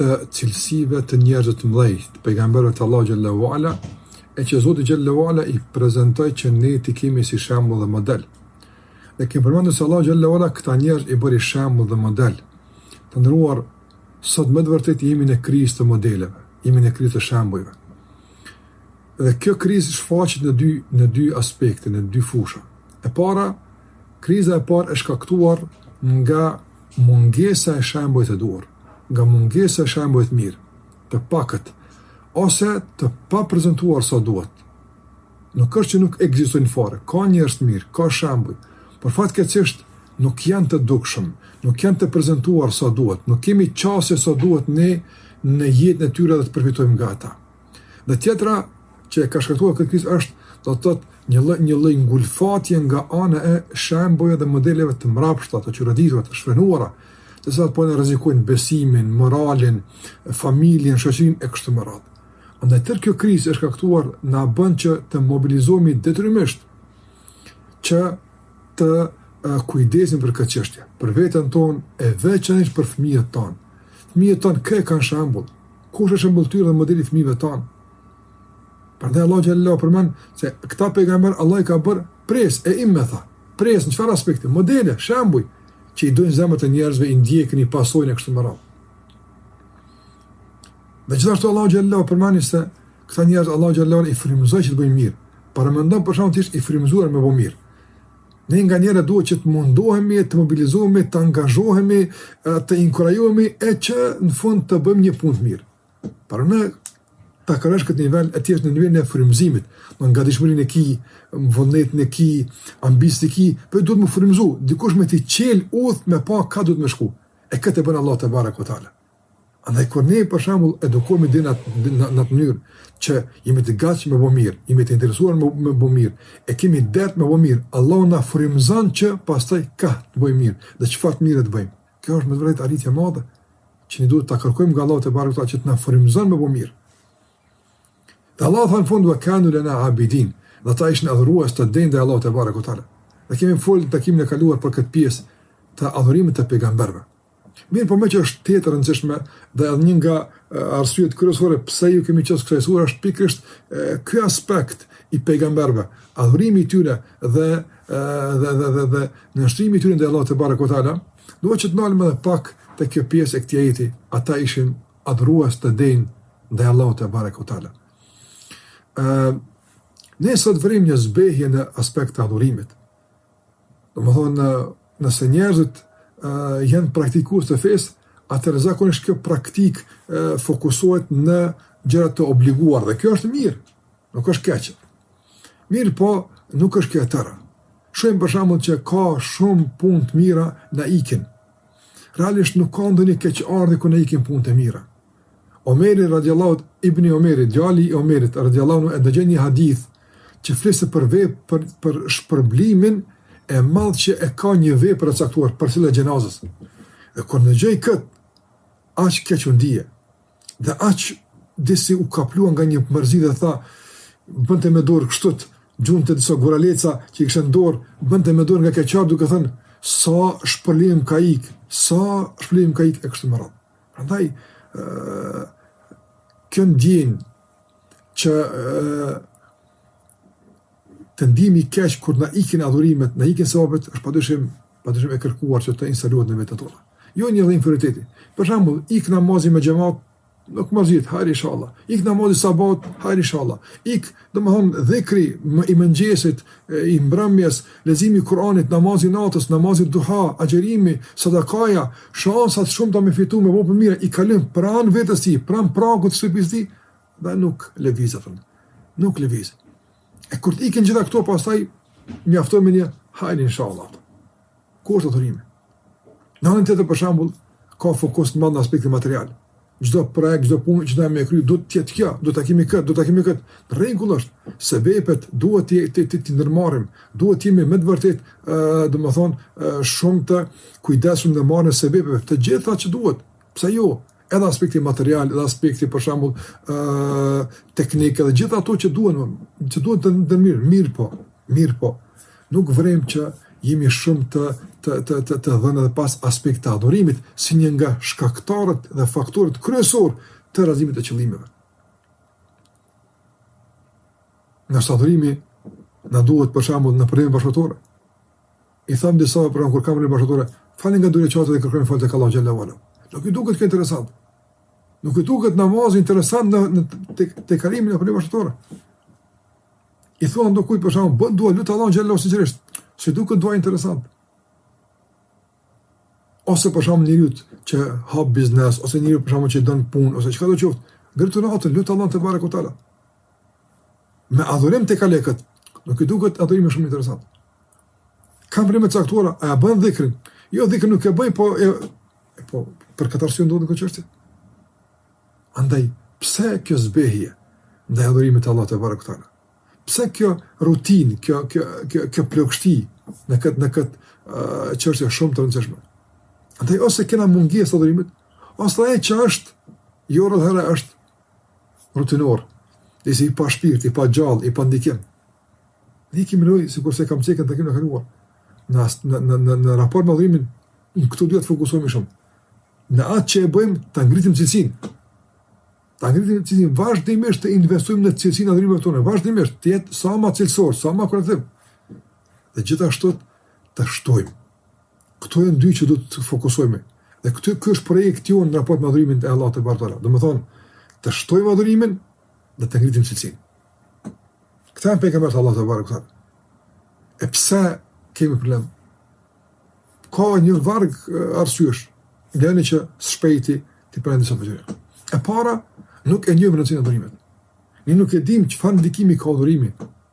të cilësive të njerëzve të mëdhenj, të pejgamberëve të Allahu xhallahu ala, e që Zoti xhallahu ala i prezantoi që ne ti kemi si shembull dhe model. Dhe kemi përmendur se Allahu xhallahu ala këta njerëz i bëri shembull dhe model. Të ndëruar sot me të vërtetë jemi në krizë të modeleve, jemi në krizë të shembujve. Dhe kjo krizë shfaqet në dy në dy aspekte, në dy fusha. E para Kriza e parë e shkaktuar nga mungesa e shembujve të duhur, nga mungesa e shembujve të mirë, të pakët, ose të paprezentuar sa duhet. Nuk është që nuk ekzistojnë fare, ka njerëz të mirë, ka shembuj, por fatkeqësisht nuk janë të dukshëm, nuk janë të prezentuar sa duhet, nuk kemi qasje sa duhet ne në jetën e tyre dhe të përfitojmë nga ata. Dhe tjetra që e ka shkaktuar këtë krizë është, do të thotë, një lloj një lloj ngulfatje nga ana e shembujve dhe modeleve të mbrapshta, të çuroditura, të shfrenuara, të cilat po na rrezikojnë besimin, moralin, familjen, shoqërinë e kështu me radhë. Andaj tërë kjo krizë e shkaktuar na bën që të mobilizohemi detyrimisht që të kujdesim për këtë çështje, për veten tonë e veçanërisht për fëmijët tonë. Fëmijët tonë kë kanë shembull, Kush është shëmbëlltyrë dhe modeli i fëmijëve tanë? Prandaj Allahu xhallahu përmend se këta pejgamber Allah i ka bër prijës e imme tha. Prijës në çfarë aspekti? Modele, shembuj që i dojnë zemrat e njerëzve, i ndjekin, i pasojnë e kështu me radhë. Dhe gjithashtu Allahu xhallahu përmend se këta njerëz Allahu xhallahu i frymëzoi që të bëjnë mirë. Paramendo për shembull të jesh i frymëzuar me bo mirë. Ne nganjëherë duhet që të mundohemi, të mobilizohemi, të angazhohemi, të inkurajohemi e që në fund të bëjmë një punë të mirë. Por me ta kalosh këtë nivel e të jesh në nivelin e frymëzimit, gatishmërinë e ki, vullnetin e ki, ambicien e ki, po duhet me t'frymëzu, dikush me t'i çel udhë me pa ka duhet me shku. E këtë e bën Allah tebareke ue teala. Andaj kur ne për shembull edukohemi edhe në atë mënyrë që jemi të gatshëm me bo mirë, jemi të interesuar me me bo mirë, e kemi dert me bo mirë, Allahu na frymëzon që pastaj ka të bëjmë mirë, dhe çfarë të mirë të bëjmë. Kjo është me të vërtetë arritje e madhe që ne duhet ta kërkojmë nga Allahu tebareke ue teala që të na frymëzon me bo mirë. Dhe Allahu tha në fund wa kanu lana abidin, dhe ata ishin adhurues të denjë ndaj Allahut tebareke ue teala. Ne kemi folur takimin e kaluar për këtë pjesë të adhurimit të pejgamberëve. Mirëpo meqë është tepër e rëndësishme dhe edhe një nga arsyet kryesore pse iu kemi qasur kësaj sure është pikërisht ky aspekt i pejgamberëve, adhurimi i tyre dhe dhe dhe dhe, dhe nënshtrimi i tyre ndaj Allahut tebareke ue teala, duhet që të ndalemi edhe pak te kjo pjesë e këtij ajeti, ata ishin adhurues të denjë ndaj Allahut tebareke ue teala. Ë Ne sot vërejmë një zbehje në aspekt të adhurimit. Domethënë, nëse njerëzit janë praktikues të fesë, atëherë zakonisht kjo praktikë fokusohet në gjëra të obliguara, dhe kjo është mirë, nuk është keq. Mirëpo, nuk është kjo e tëra. Shohim për shembull që ka shumë punë të mira na ikin. Realisht nuk ka ndonjë keqardhje kur na ikin punë të mira. Omeri radijallahu ibni Omeri, djali i Omerit radijallahu e dëgjoi një hadith që fliste për vepër për, për shpërblimin e madh që e ka një vepër e caktuar përcjelljen e xhenazes. E kur dëgjoi kët, aq keq u ndie. Dhe aq disi u kaplua nga një mërzi dhe tha, bënte me dorë kështu, gjuante disa guraleca që i kishte në dorë, bënte me dorë nga keqardhja duke thënë, sa shpërblim ka ik, sa shpërblim ka ik e kështu me radhë. Prandaj ë kjo ndjenjë që të ndihemi keq kur na ikin adhurimet, na ikin sevapet, është padyshim, padyshim e kërkuar që të instalohet në veten tonë. Jo një lloj inferioriteti. Për shembull, ik namazi me xhamat në mesxhid, hajr inshallah. Ik namazi i sabahit, hajr inshallah. Ik Domethënë, dhikri më i mëngjesit, i mbrëmjes, leximi i Kur'anit, namazi i natës, namazi duha, agjërimi, sadakaja, shansa të shumta me fitu, me bo punë të mira, i kalojnë pranë vetes tij, pranë pragut të shtëpisë tij, dhe nuk lëviz atë. Nuk lëviz. E kur të ikin gjitha këto, pastaj mjafton me një hajr inshallah. Ku është adhurimi? Në anën tjetër, për shembull, ka fokus të madh në aspektin material. Çdo projekt, çdo punë që do me e kry, duhet të jetë kjo, duhet ta kemi këtë, duhet ta kemi këtë. Në rregull është, sebepet duhet të të të, të ndërmarrim, duhet të jemi me të vërtetë, ë, domethënë, shumë të kujdesshëm në marrjen e sebepeve, të gjitha që duhet. Pse jo? edhe aspekti material, edhe aspekti për shembull ë teknik dhe gjithë ato që duhen, që duhen të ndërmerren, mirëpo, mirëpo. Nuk vërejmë që jemi shumë të të të të të dhënë edhe pas aspektit të adhurimit si një nga shkaktarët dhe faktorët kryesorë të realizimit të qëllimeve. Ngase adhurimi na duhet për shembull në probleme bashkëshortore. I them disave kur kanë probleme bashkëshortore, falni nga dy rekate e kërkoni falje tek Allahu xhallahu ala. Nuk i duket kjo interesant. Nuk i duket namazi interesant në, në tejkalimin e problemeve bashkëshortore. I thua ndokujt për shembull, bën dua lut Allahun xhallahu sigurisht. S'i duket dua interesant. Ose për shembull njeriu që hap biznes ose njeriu për shembull që don punë ose çkado qoftë, ngritu natën lut Allahun tebareke ue teala. me adhurim të kalekët, nuk i duket adhurimi shumë interesant. Kam probleme të caktuara, a e bën dhikrin? Jo, dhikrin nuk e bëj, po, e, po për këtë arsye ndodh në këtë çështje. Andaj, pse kjo zbehje ndaj adhurimit Allahut tebareke ve teala? Pse kjo rutinë, kjo, kjo, kjo, kjo plogështi në këtë, në këtë uh, çështje shumë të rëndësishme? Andaj, ose kena mungesë të adhurimit, ose edhe ai që është, jo rëdhëra është rutinor, dhe si i pashpirt, i pagjallë, i pandikim. Ne kemi nevojë, sikurse kam cekur në temën e kaluar, në, në, në, në, në raport me adhurimin, në këto duhet të fokusohemi shumë. Në atë që e bëjmë, ta ngritim cilësinë. Ta ngritim cilësinë, vazhdimisht të investojmë në cilësinë e adhurimeve tona, vazhdimisht të jetë sa ma cilësor, sa ma kreativ. Dhe gjithashtu të shtojmë. Këto janë dy që du të fokusohemi. Dhe këtu ky është projekti jonë në raport me adhurimin e Allahut tebareke ve teala. Domethënë, të shtojmë adhurimin dhe të ngritim cilësinë. Këta janë pejgamberët e Allahut tebareke ve teala. E pse kemi problem? Ka një varg arsyesh. Dhe që shpejt t'i përmend disa prej. E para, nuk e njohim rëndësinë e adhurimit. Ne nuk e dimë se çfarë ndikimi ka adhurimi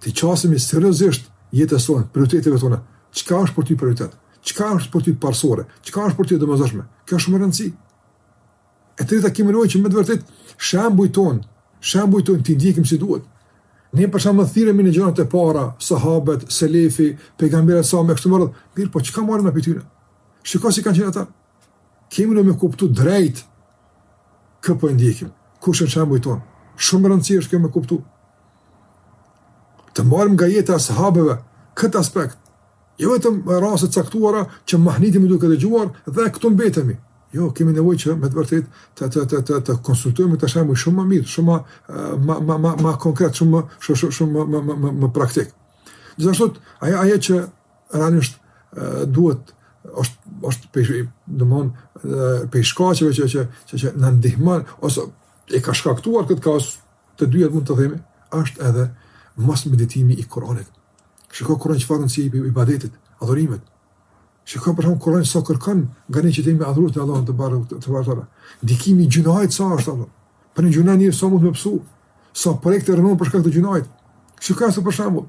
T'i qasemi seriozisht jetës sonë, prioriteteve tona. Çka është për ty prioritet? Çka është për ty parësore? Çka është për ty e domosdoshme? Kjo është shumë e rëndësishme. E treta kemi nevojë që me të vërtetë shembujt tanë, shembujt tanë t'i ndjekim si duhet. Ne për shembull thirremi në gjeneratat e para, sahabët, selefi, pejgamberët e kështu me radhë. Mirë, po çka marrim ne prej tyre? Shiko si kanë qenë ata. Kemi nevojë me kuptu drejt kë po e ndjekim, kush është shembulli jonë. Shumë e rëndësishme kjo me kuptu. Të marrim nga jeta e sahabeve këtë aspekt. Jo vetëm raste të caktuara që mahnitemi duke dëgjuar dhe këtu mbetemi. Jo, kemi nevojë që me të vërtetë të të të të të konsultojmë këta shembuj shumë më mirë, shumë më më më më konkret, shumë shumë shumë më më më më praktik. Gjithashtu, ajo ajo që Realisht duhet është është prej domethënë prej shkaqeve që që që që na ndihmon ose e ka shkaktuar këtë kaos të dyja mund të themi është edhe mosmeditimi i Kuranit. Shiko Kurani çfarë rëndësie i jep ibadetit, adhurimit. Shiko për shembull Kurani sa kërkon nga ne që të jemi adhurues të Allahut tebareke ve teala. Ndikimi i gjynahit sa është apo? Për një gjynah njeriu sa mund të pësojë? Sa projekte rrënohen për shkak të gjynahit? Shiko se për shembull,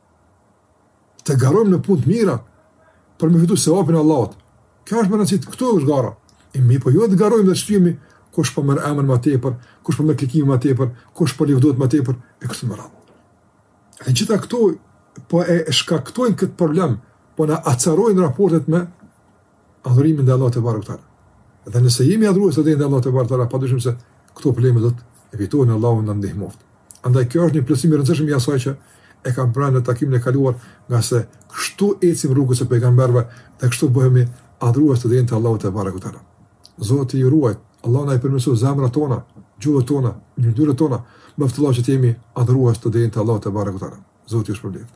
Të garojmë në punë të mira për me fitu sevapin e Allahut. Kjo është me rëndësi, këtu është gara. E mirëpo jo të garojmë dhe të shtyhemi kush po merr emër më tepër, kush po merr klikime më tepër, kush po lavdohet më tepër, e kështu me radhë. E gjitha këto po e shkaktojnë këtë problem, po na acarojnë raportet me Adhurimi ndaj Allahut tebareke ue teala. Dhe nëse jemi adhurues të denjë të Allahut tebareke ue teala, pa dyshim se këto probleme do të evitohen. Allahu na ndihmoftë. Andaj kjo është një plotësim i rëndësishëm i asaj që e kam thënë në takimin e kaluar, ngase kështu ecim rrugës së pejgamberëve dhe kështu bëhemi adhurues të denjë të Allahut tebareke ue teala. Zoti ju ruajt, Allahu na i përmirësoftë zemrat tona, gjuhët tona, mënyrët tona, me qëllim që të jemi adhurues të denjë të Allahut tebareke ue teala. Zoti ju shpërblyft.